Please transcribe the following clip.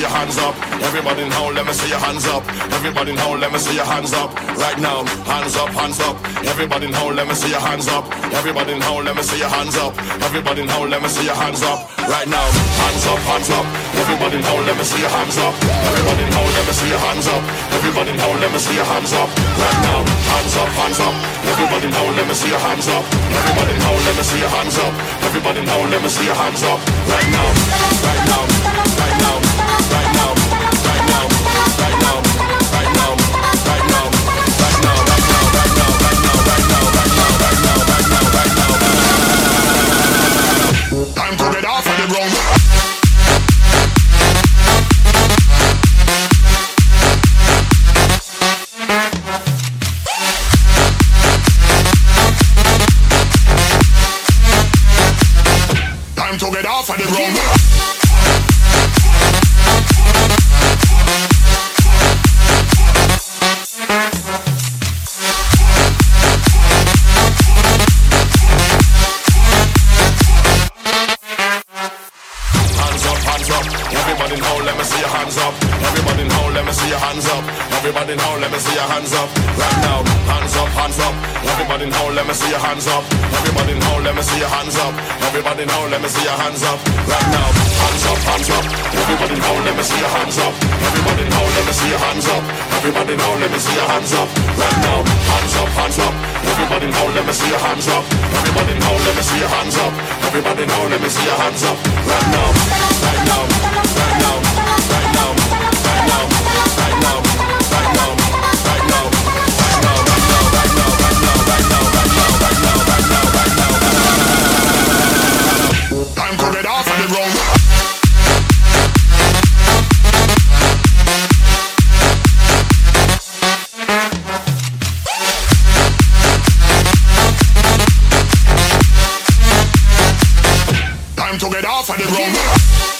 see your hands up. Everybody in hole, let me see your hands up. Everybody in hole, let me see your hands up. Right now, hands up, hands up. Everybody in hole, let me see your hands up. Everybody in hole, let me see your hands up. Everybody in hole, let me see your hands up. Right now, hands up, hands up. Everybody in hole, let me see your hands up. Everybody in hole, let me see your hands up. Everybody in hole, let me see your hands up. Right now, hands up, hands up. Everybody in hole, let me see your hands up. Everybody in hole, let me see your hands up. Everybody in hole, let me see your hands up. Right now, right now, right Time to get off of the ground. See your hands up. Everybody hole, let me see your hands up. Everybody hole, let me see your hands up. Right now, hands up, hands up. Everybody hole, let me see your hands up. Everybody hole, let me see your hands up. Everybody hole, let me see your hands up. Right now, hands up, hands up. Everybody hole, let me see your hands up. Everybody hole, let me see your hands up. Everybody hole, let me see your hands up. Right now, hands up, hands up. Everybody hole, let me see your hands up. Everybody hole, let me see your hands up. Everybody hole, let me see your hands up. Right now, Time to get off of the ground.